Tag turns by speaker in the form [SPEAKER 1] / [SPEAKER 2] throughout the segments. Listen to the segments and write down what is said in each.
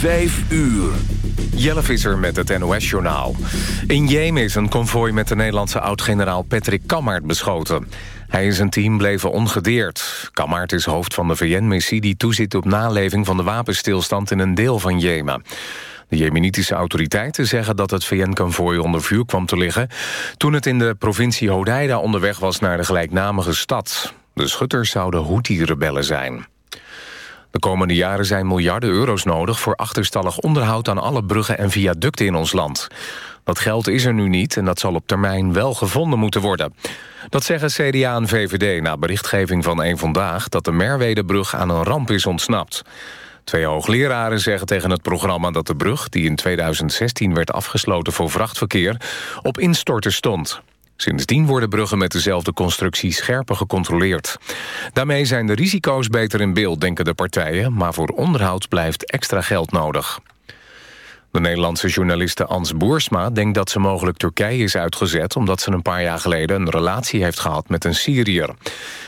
[SPEAKER 1] Vijf uur.
[SPEAKER 2] Jelle Visser met het NOS-journaal. In Jemen is een konvooi met de Nederlandse oud-generaal Patrick Kammaert beschoten. Hij en zijn team bleven ongedeerd. Kammaert is hoofd van de VN-missie die toeziet op naleving van de wapenstilstand in een deel van Jemen. De jemenitische autoriteiten zeggen dat het VN-konvooi onder vuur kwam te liggen... toen het in de provincie Hodeida onderweg was naar de gelijknamige stad. De schutters zouden Houthi-rebellen zijn. De komende jaren zijn miljarden euro's nodig... voor achterstallig onderhoud aan alle bruggen en viaducten in ons land. Dat geld is er nu niet en dat zal op termijn wel gevonden moeten worden. Dat zeggen CDA en VVD na berichtgeving van Eén Vandaag... dat de Merwedebrug aan een ramp is ontsnapt. Twee hoogleraren zeggen tegen het programma dat de brug... die in 2016 werd afgesloten voor vrachtverkeer... op instorten stond. Sindsdien worden bruggen met dezelfde constructie scherper gecontroleerd. Daarmee zijn de risico's beter in beeld, denken de partijen... maar voor onderhoud blijft extra geld nodig. De Nederlandse journaliste Ans Boersma denkt dat ze mogelijk Turkije is uitgezet... omdat ze een paar jaar geleden een relatie heeft gehad met een Syriër.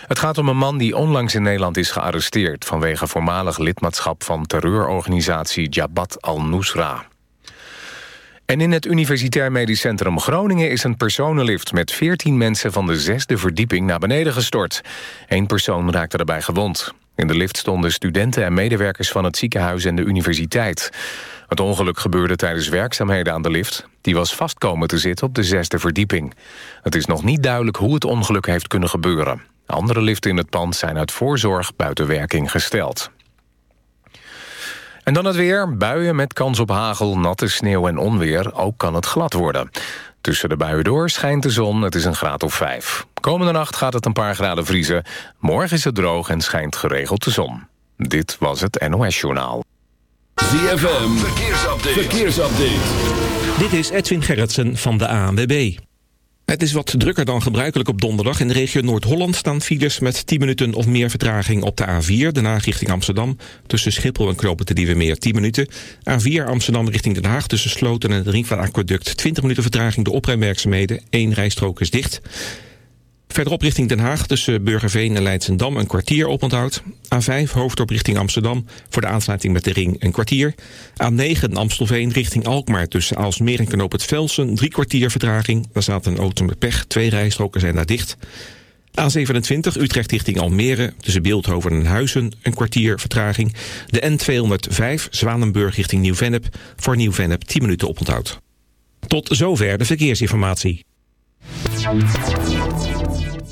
[SPEAKER 2] Het gaat om een man die onlangs in Nederland is gearresteerd... vanwege voormalig lidmaatschap van terreurorganisatie Jabhat al-Nusra. En in het Universitair Medisch Centrum Groningen is een personenlift... met 14 mensen van de zesde verdieping naar beneden gestort. Eén persoon raakte daarbij gewond. In de lift stonden studenten en medewerkers van het ziekenhuis en de universiteit. Het ongeluk gebeurde tijdens werkzaamheden aan de lift. Die was vastkomen te zitten op de zesde verdieping. Het is nog niet duidelijk hoe het ongeluk heeft kunnen gebeuren. Andere liften in het pand zijn uit voorzorg buiten werking gesteld. En dan het weer. Buien met kans op hagel, natte sneeuw en onweer. Ook kan het glad worden. Tussen de buien door schijnt de zon, het is een graad of vijf. Komende nacht gaat het een paar graden vriezen. Morgen is het droog en schijnt geregeld de zon. Dit was het NOS Journaal.
[SPEAKER 1] ZFM, verkeersupdate. verkeersupdate.
[SPEAKER 3] Dit is Edwin Gerritsen van de ANWB. Het is wat drukker dan gebruikelijk op donderdag. In de regio Noord-Holland staan files met 10 minuten of meer vertraging op de A4. Daarna richting Amsterdam. Tussen Schiphol en Knopen te Diewe meer 10 minuten. A4 Amsterdam richting Den Haag. Tussen Sloten en het Ringvaart 20 minuten vertraging. De oprijmerkzaamheden. Eén rijstrook is dicht. Verderop richting Den Haag tussen Burgerveen en Leidsendam een kwartier oponthoud. A5 hoofdop richting Amsterdam voor de aansluiting met de ring een kwartier. A9 Amstelveen richting Alkmaar tussen Aalsmeer en Knoop het Velsen drie kwartier vertraging. Daar staat een auto met pech, twee rijstroken zijn daar dicht. A27 Utrecht richting Almere tussen Beeldhoven en Huizen een kwartier vertraging. De N205 Zwanenburg richting Nieuw-Vennep voor Nieuw-Vennep 10 minuten oponthoud. Tot zover de verkeersinformatie.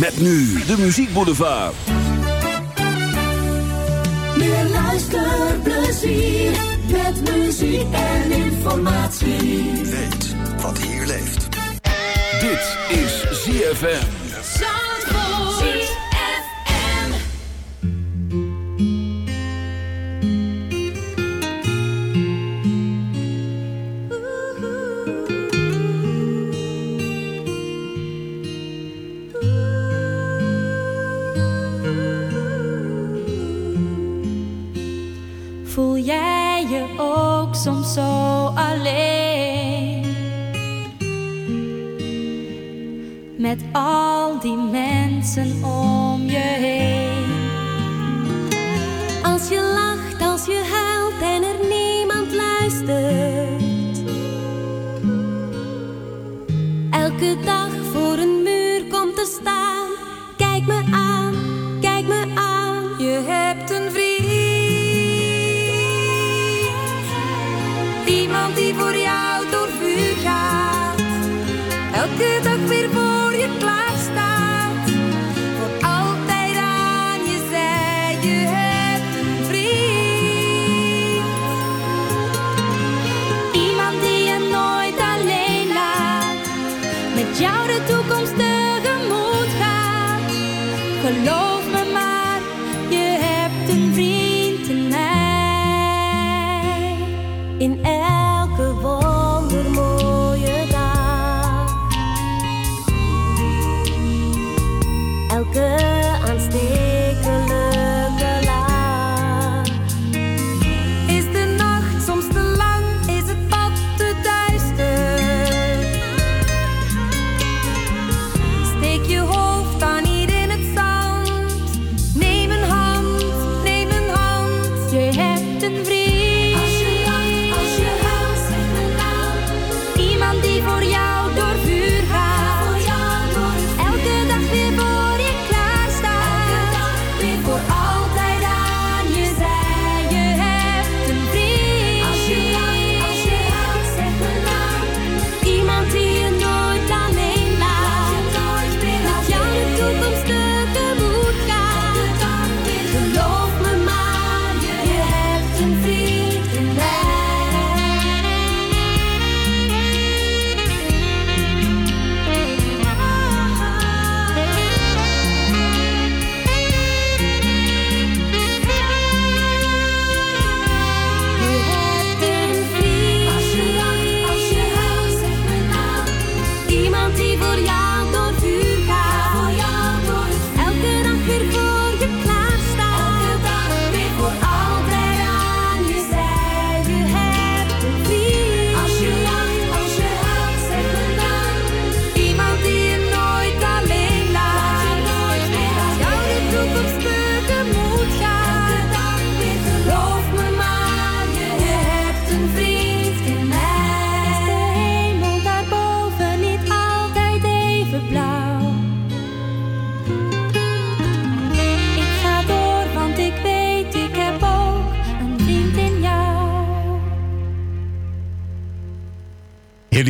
[SPEAKER 4] Met nu de muziekboulevard.
[SPEAKER 5] Meer luisterplezier met muziek en informatie.
[SPEAKER 6] Weet wat hier leeft.
[SPEAKER 4] Dit is ZFM.
[SPEAKER 7] Met al die mensen om je heen. Hebt een vriend. Als je lacht, als je huilt, zeg me naam. Iemand die voor jou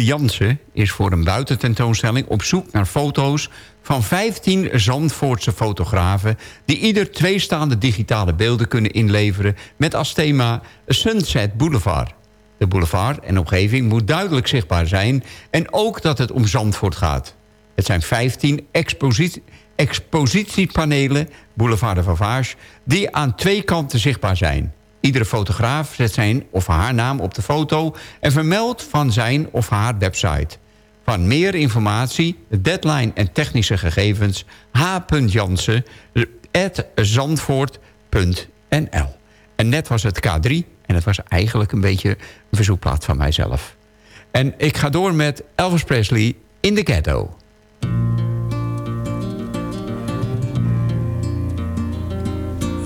[SPEAKER 8] Jansen is voor een buitententoonstelling op zoek naar foto's van 15 Zandvoortse fotografen... die ieder twee staande digitale beelden kunnen inleveren... met als thema Sunset Boulevard. De boulevard en omgeving moet duidelijk zichtbaar zijn... en ook dat het om Zandvoort gaat. Het zijn 15 exposi- expositiepanelen, Boulevard de Vavage... die aan twee kanten zichtbaar zijn. Iedere fotograaf zet zijn of haar naam op de foto... en vermeldt van zijn of haar website. Van meer informatie, deadline en technische gegevens... h.jansen, zandvoort.nl. En net was het K3 en het was eigenlijk een beetje een verzoekplaat van mijzelf. En ik ga door met Elvis Presley in de ghetto.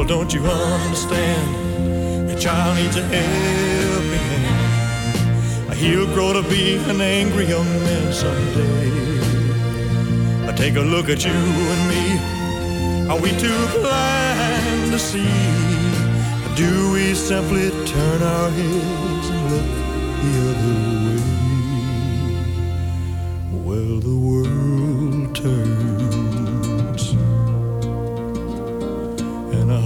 [SPEAKER 9] People, don't you understand? The child needs a helping hand. He'll grow to be an angry young man someday. Take a look at you and me. Are we too blind to see? Or do we simply turn our heads and look the other way? Well, the world turns.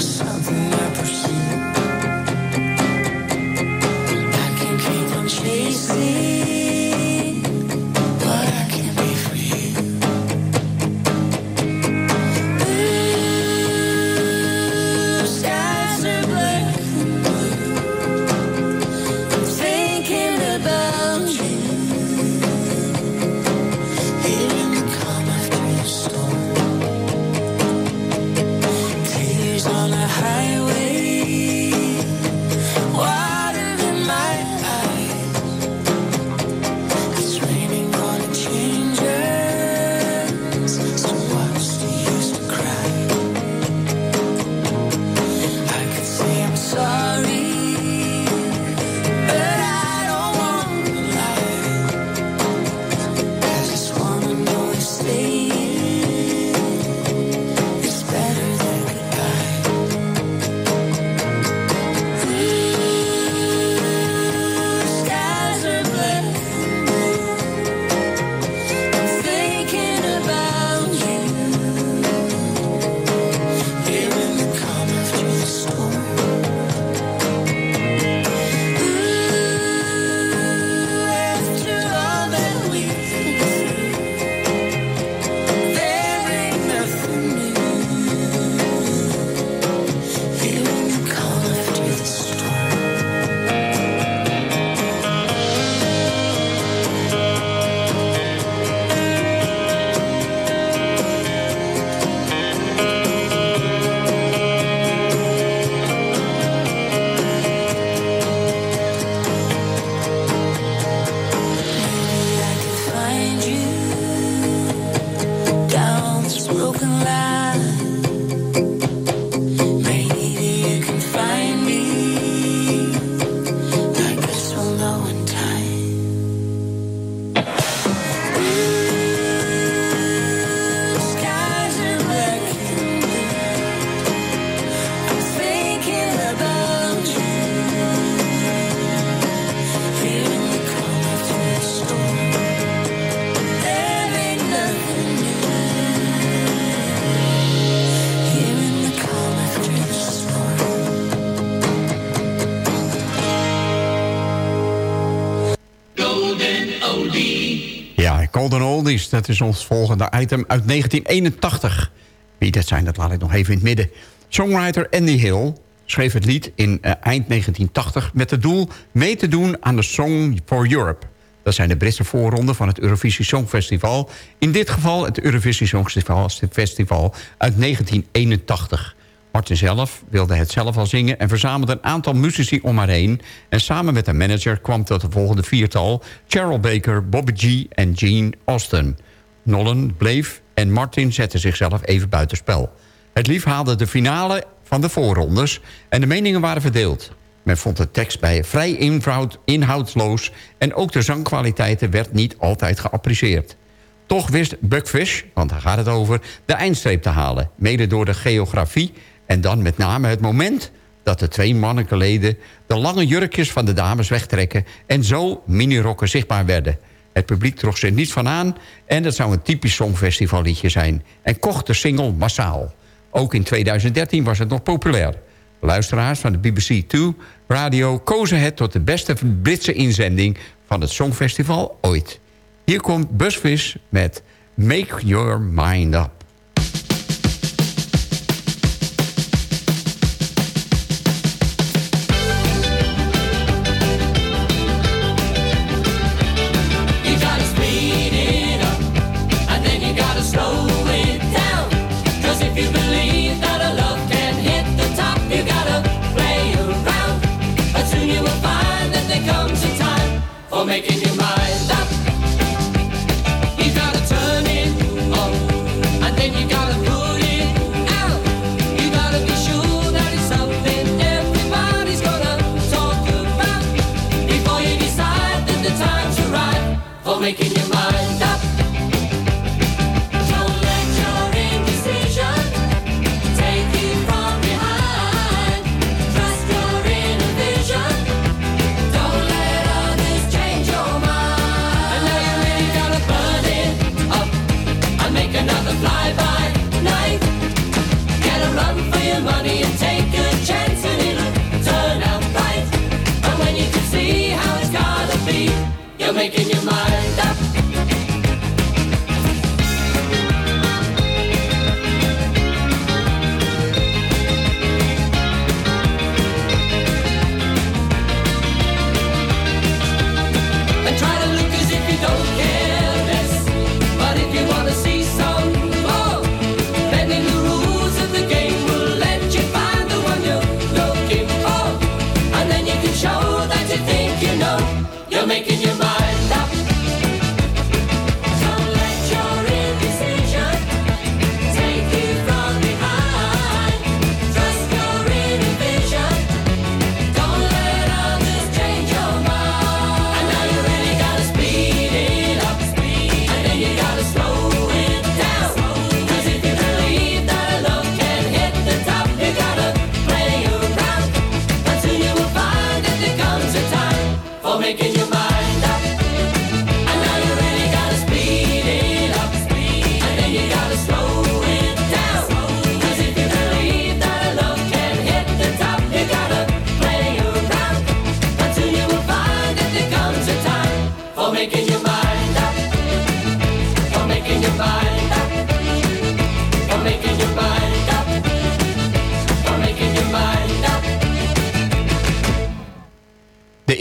[SPEAKER 8] something Dat is ons volgende item uit 1981. Wie dat zijn, dat laat ik nog even in het midden. Songwriter Andy Hill schreef het lied in eh, eind 1980... met het doel mee te doen aan de Song for Europe. Dat zijn de Britse voorronden van het Eurovisie Songfestival. In dit geval het Eurovisie Songfestival Festival uit 1981. Martin zelf wilde het zelf al zingen... en verzamelde een aantal muzici om haar heen. En samen met een manager kwam tot de volgende viertal... Cheryl Baker, Bobby G en Gene Austin. Nolan bleef en Martin zette zichzelf even buitenspel. Het lief haalde de finale van de voorrondes... en de meningen waren verdeeld. Men vond de tekst bij vrij inhoud, inhoudsloos... en ook de zangkwaliteiten werd niet altijd geapprecieerd. Toch wist Buckfish, want daar gaat het over, de eindstreep te halen. Mede door de geografie en dan met name het moment dat de twee mannelijke leden... de lange jurkjes van de dames wegtrekken... en zo minirokken zichtbaar werden. Het publiek trok zich niet van aan... en dat zou een typisch songfestivalliedje zijn... en kocht de single massaal. Ook in 2013 was het nog populair. Luisteraars van de BBC 2 Radio kozen het tot de beste Britse inzending... van het Songfestival ooit. Hier komt Busfish met Make Your Mind Up.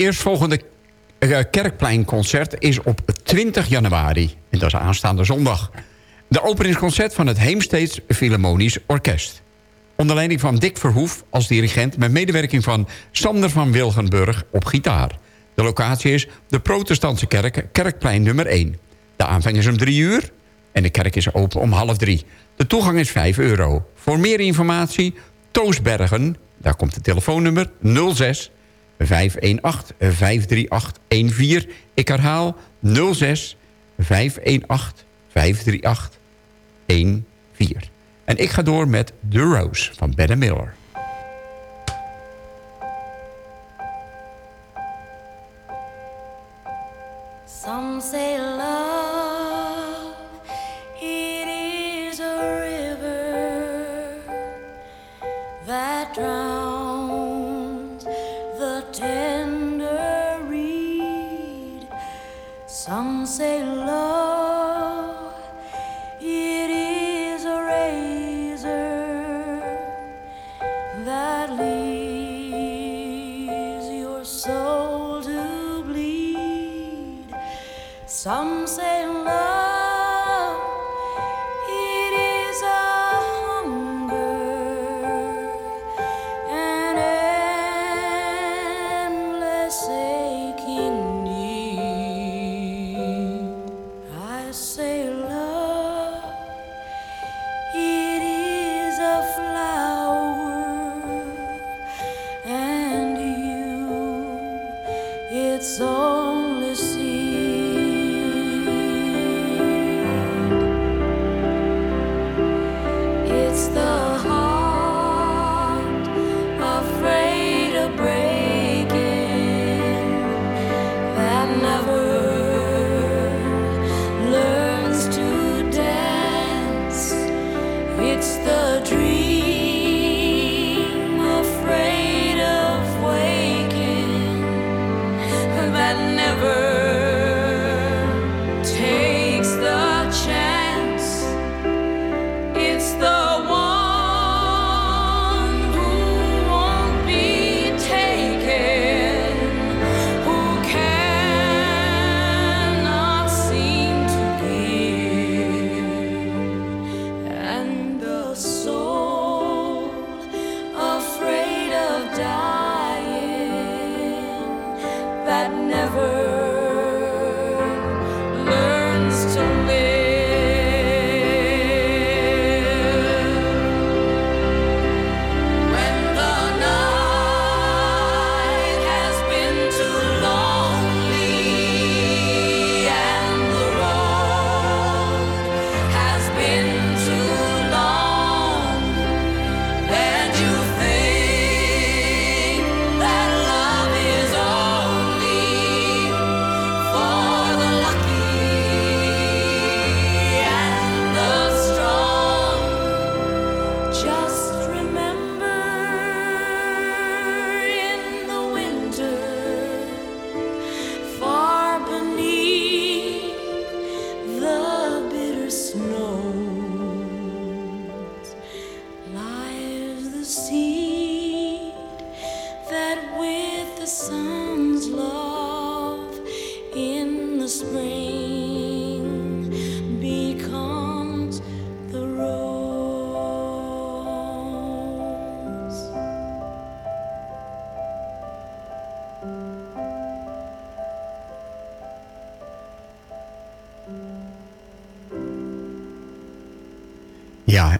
[SPEAKER 8] Eerstvolgende eh, Kerkpleinconcert is op 20 januari. En dat is aanstaande zondag. De openingsconcert van het Heemsteeds Philharmonisch Orkest. Onder leiding van Dick Verhoef als dirigent... met medewerking van Sander van Wilgenburg op gitaar. De locatie is de protestantse kerk, Kerkplein nummer 1. De aanvang is om 3 uur en de kerk is open om half 3. De toegang is 5 euro. Voor meer informatie, Toosbergen, daar komt het telefoonnummer 06 518 538 14. Ik herhaal 06 518 538 14. En ik ga door met The Rose van Ben Miller.
[SPEAKER 10] Some say love, it is a river that drowns Some say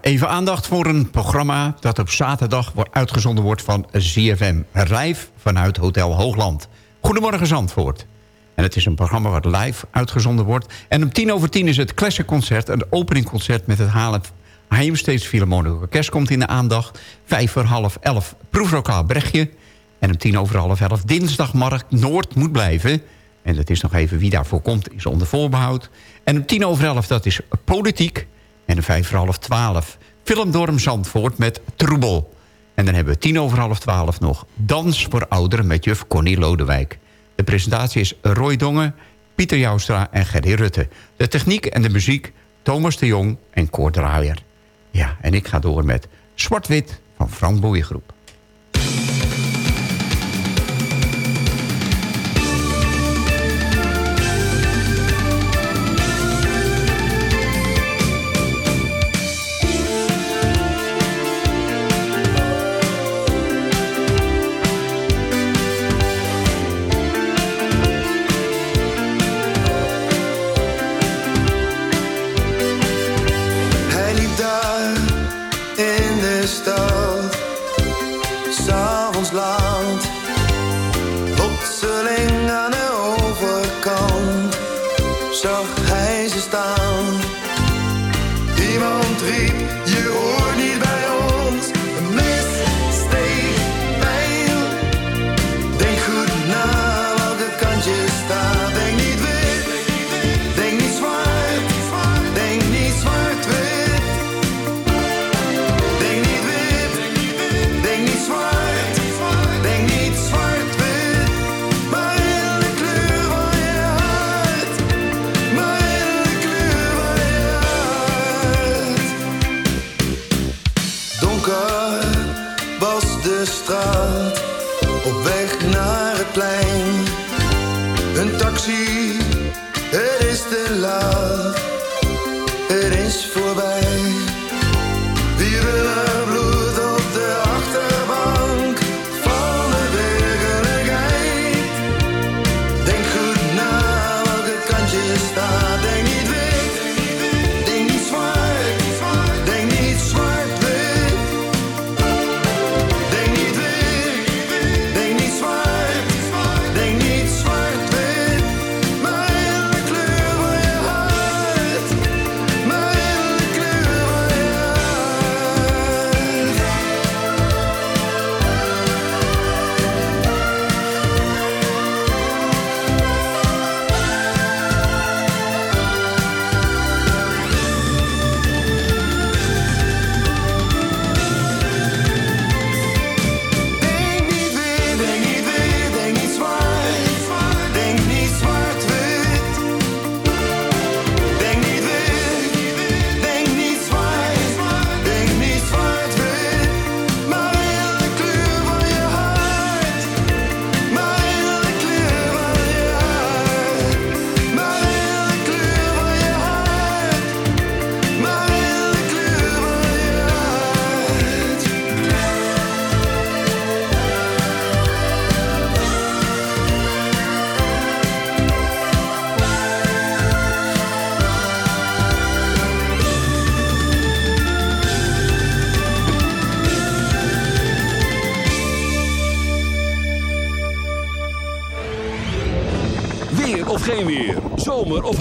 [SPEAKER 8] even aandacht voor een programma dat op zaterdag uitgezonden wordt van ZFM. Live vanuit Hotel Hoogland. Goedemorgen Zandvoort. En het is een programma wat live uitgezonden wordt. En om tien over tien is het Classic Concert, een openingconcert met het Halen Heemsteeds Philharmonic Orkest komt in de aandacht. Vijf voor half elf proeflokaal Brechtje. En om tien over half elf dinsdagmarkt Noord moet blijven. En dat is nog even wie daarvoor komt, is onder voorbehoud. En om tien over elf, dat is politiek. En vijf voor half twaalf Filmdorm Zandvoort met Troebel. En dan hebben we tien over half twaalf nog Dans voor Ouderen met juf Connie Lodewijk. De presentatie is Roy Dongen, Pieter Joustra en Gerry Rutte. De techniek en de muziek Thomas de Jong en Cor Draaier. Ja, en ik ga door met Zwart-Wit van Frank Boeiengroep.
[SPEAKER 1] está.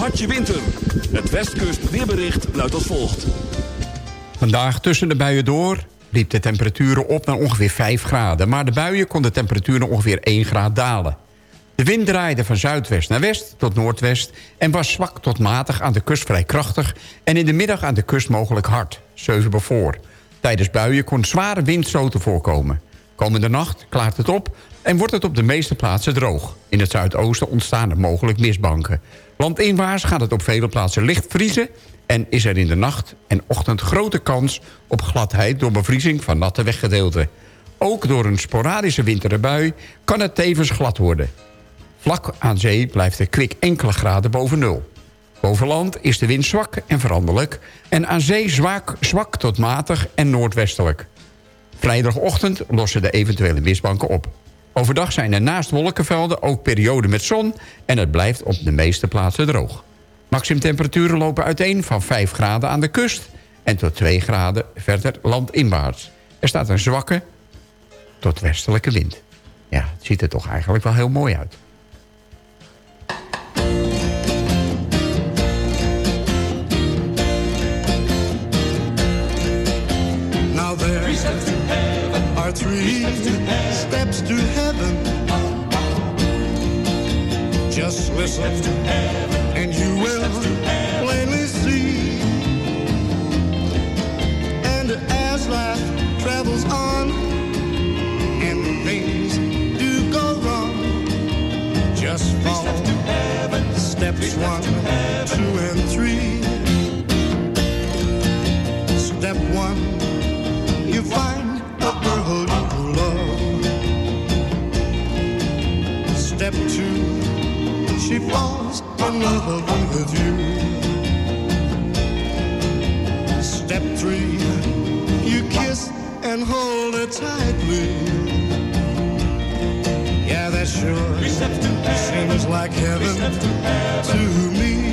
[SPEAKER 1] Hartje winter. Het Westkust weerbericht luidt als volgt.
[SPEAKER 8] Vandaag tussen de buien door liep de temperaturen op naar ongeveer 5 graden... maar de buien kon de temperaturen ongeveer 1 graad dalen. De wind draaide van zuidwest naar west tot noordwest... en was zwak tot matig aan de kust vrij krachtig... en in de middag aan de kust mogelijk hard, 7 bevoor. Tijdens buien kon zware windstoten voorkomen. Komende nacht klaart het op en wordt het op de meeste plaatsen droog. In het zuidoosten ontstaan er mogelijk mistbanken. Landinwaarts gaat het op vele plaatsen licht vriezen... en is er in de nacht en ochtend grote kans op gladheid... door bevriezing van natte weggedeelten. Ook door een sporadische winterbui kan het tevens glad worden. Vlak aan zee blijft de kwik enkele graden boven nul. Boven land is de wind zwak en veranderlijk... en aan zee zwak, zwak tot matig en noordwestelijk. Vrijdagochtend lossen de eventuele mistbanken op. Overdag zijn er naast wolkenvelden ook perioden met zon... en het blijft op de meeste plaatsen droog. Maximumtemperaturen lopen uiteen van 5 graden aan de kust... en tot 2 graden verder landinwaarts. Er staat een zwakke tot westelijke wind. Ja, het ziet er toch eigenlijk wel heel mooi uit.
[SPEAKER 11] There are three steps to heaven. Just listen, and you will plainly see. And as life travels on, and things do go wrong, just follow steps one, two, and three. Step one Two, she falls in love with you. Step three, you kiss and hold her tightly. Yeah, that sure seems
[SPEAKER 9] like heaven to me.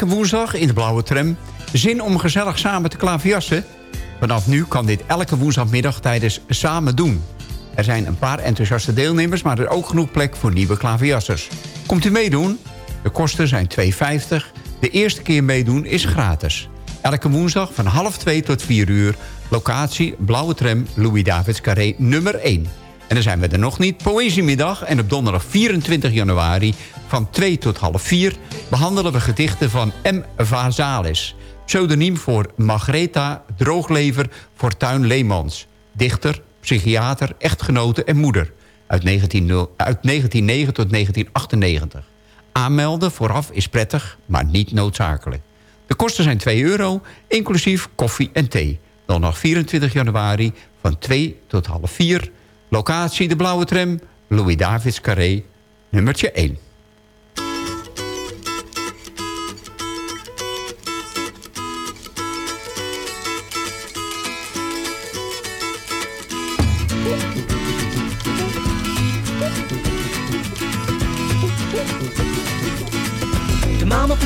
[SPEAKER 8] Elke woensdag in de blauwe tram. Zin om gezellig samen te klaverjassen? Vanaf nu kan dit elke woensdagmiddag tijdens Samen Doen. Er zijn een paar enthousiaste deelnemers... maar er is ook genoeg plek voor nieuwe klaverjassers. Komt u meedoen? De kosten zijn 2,50. De eerste keer meedoen is gratis. Elke woensdag van half 2 tot 4 uur. Locatie Blauwe Tram Louis Davids Carré nummer 1. En dan zijn we er nog niet. Poëziemiddag en op donderdag 24 januari van 2 tot half 4... behandelen we gedichten van M. Vazalis. Pseudoniem voor Margreta Drooglever Fortuin Leemans. Dichter, psychiater, echtgenote en moeder. Uit, 19, uit 1909 tot 1998. Aanmelden vooraf is prettig, maar niet noodzakelijk. De kosten zijn 2 euro, inclusief koffie en thee. Donderdag 24 januari van 2 tot half 4. Locatie de Blauwe Tram, Louis Davids Carré, nummertje 1.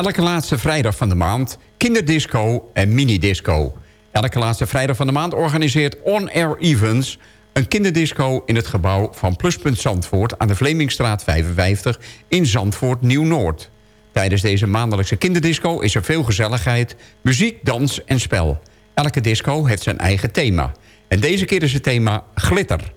[SPEAKER 8] Elke laatste vrijdag van de maand kinderdisco en minidisco. Elke laatste vrijdag van de maand organiseert On Air Events... een kinderdisco in het gebouw van Pluspunt Zandvoort... aan de Vlemingstraat 55 in Zandvoort Nieuw-Noord. Tijdens deze maandelijkse kinderdisco is er veel gezelligheid... muziek, dans en spel. Elke disco heeft zijn eigen thema. En deze keer is het thema glitter...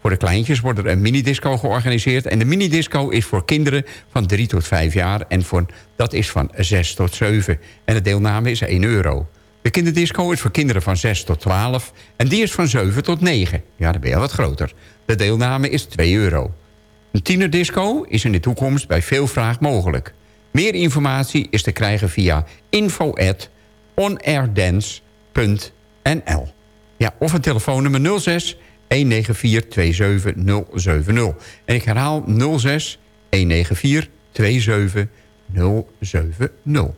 [SPEAKER 8] Voor de kleintjes wordt er een minidisco georganiseerd. En de minidisco is voor kinderen van 3 tot 5 jaar. En voor, dat is van 6 tot 7. En de deelname is 1 euro. De kinderdisco is voor kinderen van 6 tot 12. En die is van 7 tot 9. Ja, dan ben je wat groter. De deelname is 2 euro. Een tienerdisco is in de toekomst bij veel vraag mogelijk. Meer informatie is te krijgen via info@onairdance.nl. Ja, of een telefoonnummer 06 194 27070. En ik herhaal 06 194 27070.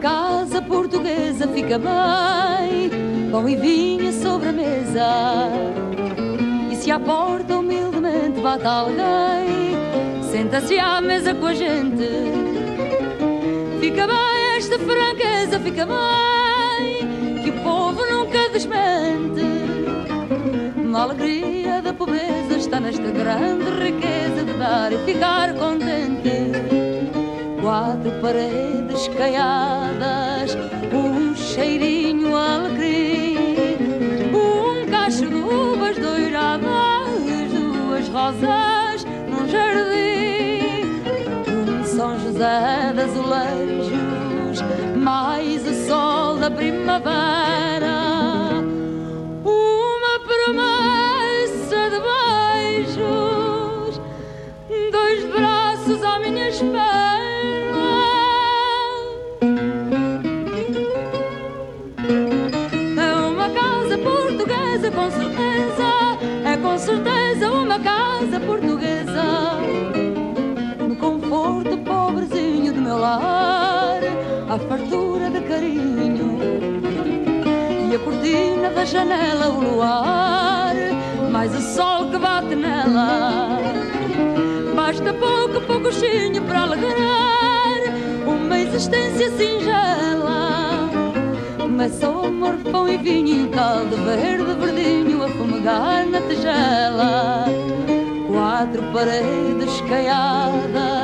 [SPEAKER 10] casa portuguesa fica bem Pão e vinho sobre mesa E se a porta humildemente bate alguém Senta-se à mesa com gente Fica bem esta franqueza, fica bem, que o povo nunca desmente. A alegria da pobreza está nesta grande riqueza de dar e ficar contente. Quatro paredes caiadas, um cheirinho alecrim, um cacho de uvas doiradas, duas rosas num jardim, José de azulejos, mais o sol da primavera. Uma promessa de beijos, dois braços à minha espera. É uma casa portuguesa, com certeza. É com certeza uma casa portuguesa. Pobrezinho do meu lar, a fartura de carinho. E a cortina da janela, o luar, mais o sol que bate nela. Basta pouco, pouquinho para alegrar uma existência singela. Mas só amor, pão e vinho, caldo verde, verdinho, a fumegar na tigela. Quatro paredes caiadas,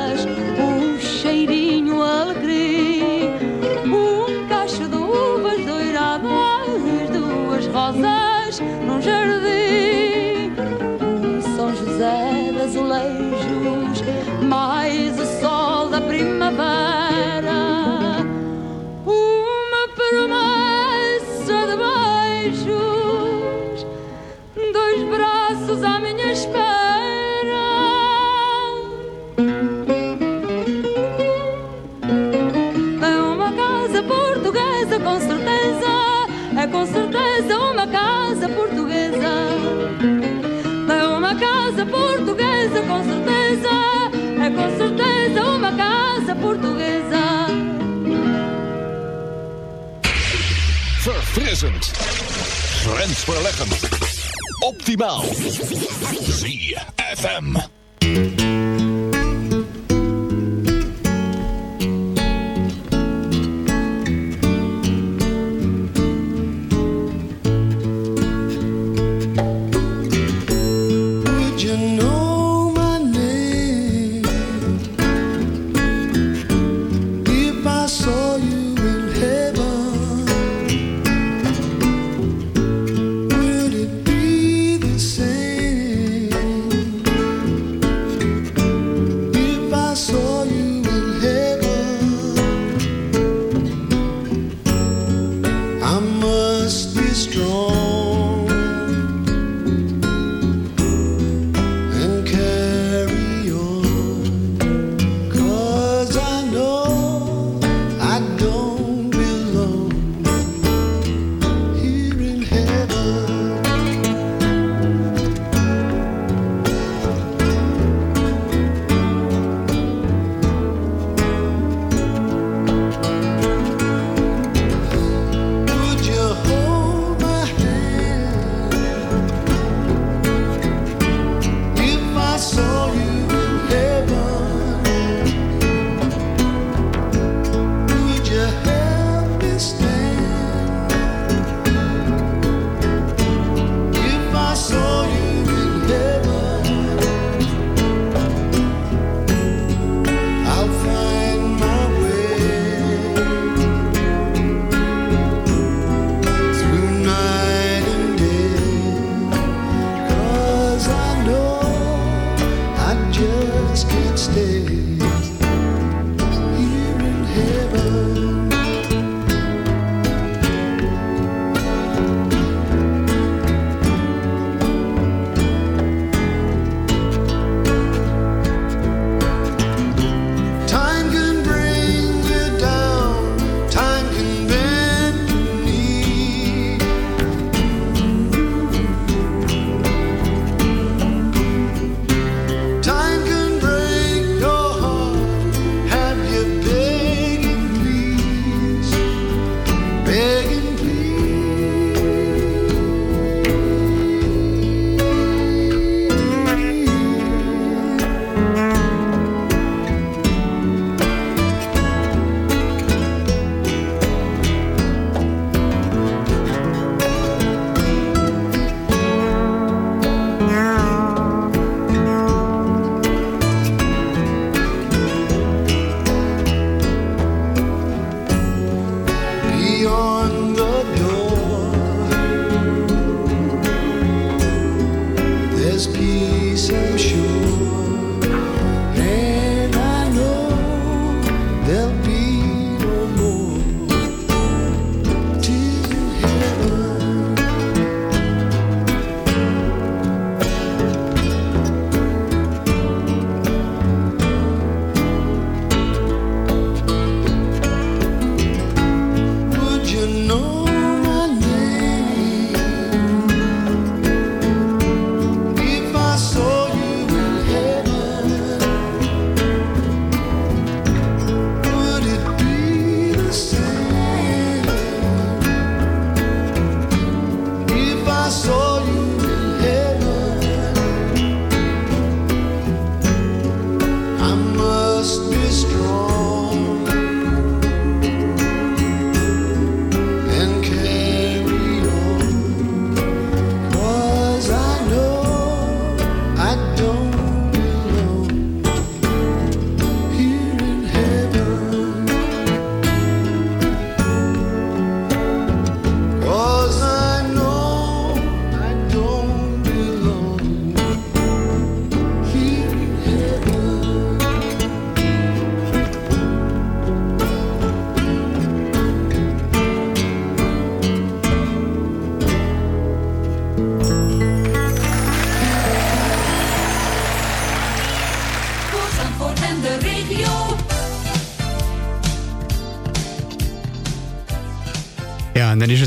[SPEAKER 10] casa portuguesa.
[SPEAKER 1] Verfrissend. Grensverleggend. Optimaal. ZFM.
[SPEAKER 12] I must be
[SPEAKER 8] strong.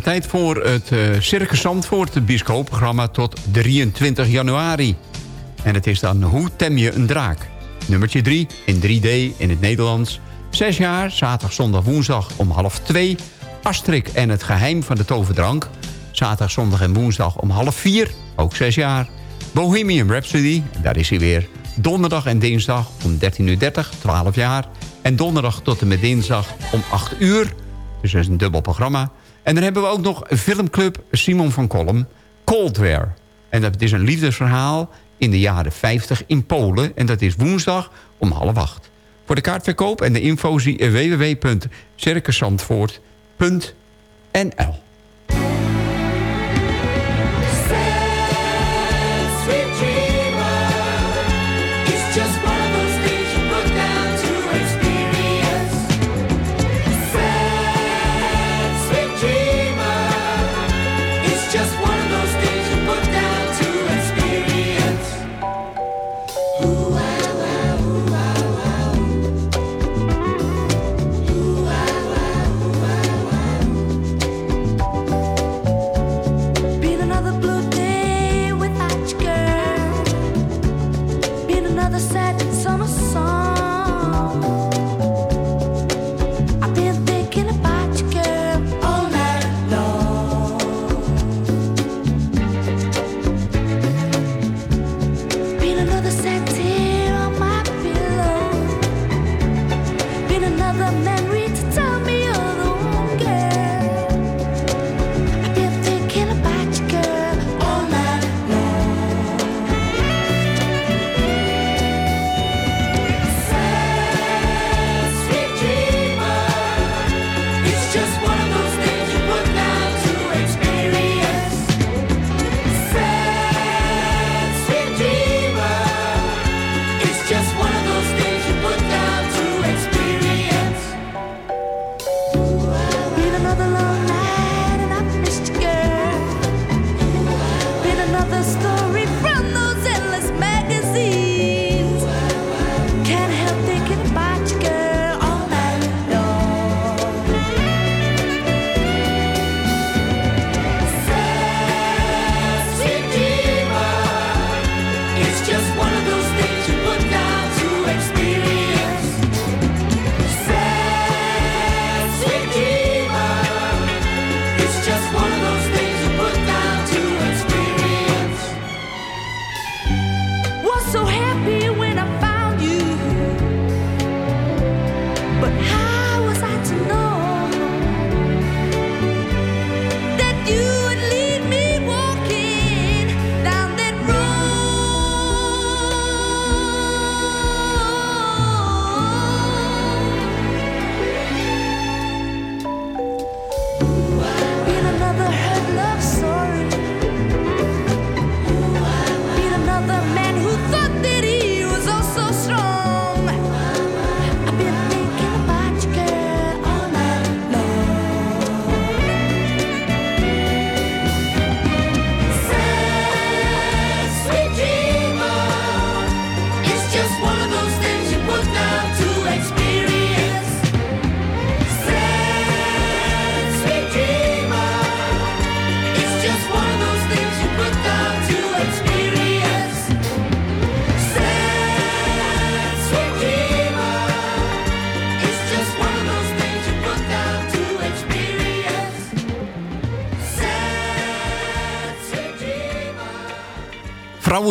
[SPEAKER 8] Tijd voor het eh, Circus Zandvoort, het bioscoopprogramma tot 23 januari. En het is dan Hoe tem je een draak? Nummertje 3 in 3D in het Nederlands. 6 jaar, zaterdag, zondag, woensdag om half 2. Astrik en het geheim van de toverdrank. Zaterdag, zondag en woensdag om half 4, ook 6 jaar. Bohemian Rhapsody, daar is hij weer. Donderdag en dinsdag om 13.30 uur, 12 jaar. En donderdag tot en met dinsdag om 8 uur. Dus is een dubbel programma. En dan hebben we ook nog filmclub Simon van Kolm, Coldware. En dat is een liefdesverhaal in de jaren 50 in Polen. En dat is woensdag om half acht. Voor de kaartverkoop en de info zie www.circuszandvoort.nl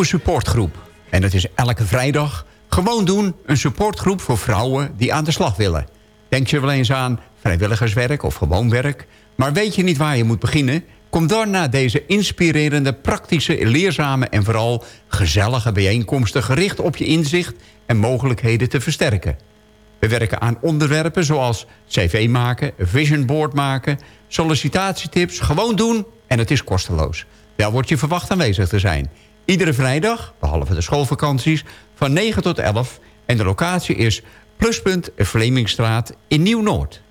[SPEAKER 8] Supportgroep. En dat is elke vrijdag. Gewoon doen, een supportgroep voor vrouwen die aan de slag willen. Denk je wel eens aan vrijwilligerswerk of gewoon werk? Maar weet je niet waar je moet beginnen? Kom dan naar deze inspirerende, praktische, leerzame... en vooral gezellige bijeenkomsten... gericht op je inzicht en mogelijkheden te versterken. We werken aan onderwerpen zoals cv maken, vision board maken... sollicitatietips, gewoon doen en het is kosteloos. Wel wordt je verwacht aanwezig te zijn. Iedere vrijdag, behalve de schoolvakanties, van 9 tot 11... en de locatie is Pluspunt Vlemingstraat in Nieuw-Noord.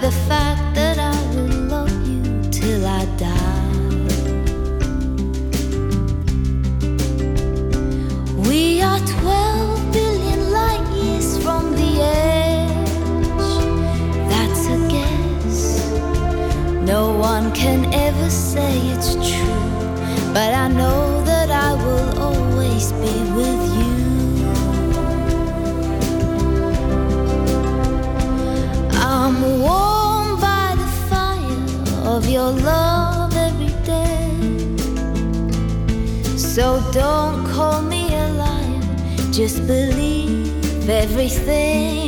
[SPEAKER 13] The fact that everything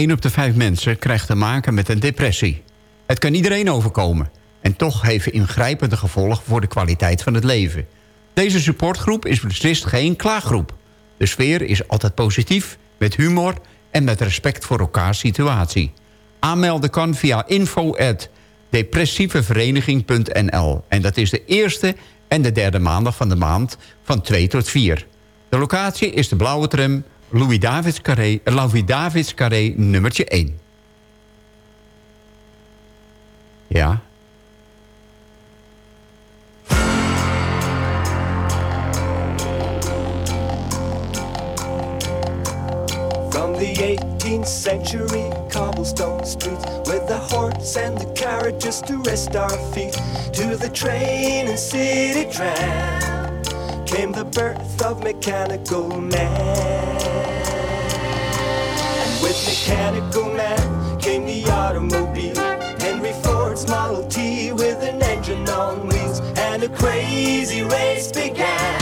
[SPEAKER 8] 1 op de vijf mensen krijgt te maken met een depressie. Het kan iedereen overkomen. En toch heeft ingrijpende gevolgen voor de kwaliteit van het leven. Deze supportgroep is beslist geen klaaggroep. De sfeer is altijd positief, met humor en met respect voor elkaars situatie. Aanmelden kan via info depressievevereniging.nl. En dat is de eerste en de derde maandag van de maand van 2 tot 4. De locatie is de Blauwe Tram Louis Davids Carré, Louis Davids Carré nummertje 1. Ja,
[SPEAKER 14] the 18th century cobblestone streets with the horse and the carriages to rest our feet to the train and city tram came the birth of mechanical man. And with mechanical man came the automobile. Henry Ford's Model T with an engine on wheels and a crazy race began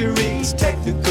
[SPEAKER 14] and speed. Yeah, it's the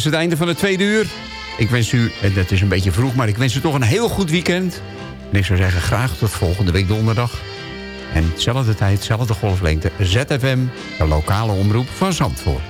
[SPEAKER 15] is
[SPEAKER 8] het einde van het tweede uur. Ik wens u, en dat is een beetje vroeg, maar ik wens u toch een heel goed weekend. En ik zou zeggen, graag tot volgende week donderdag. En hetzelfde tijd, hetzelfde golflengte. ZFM, de lokale omroep van Zandvoort.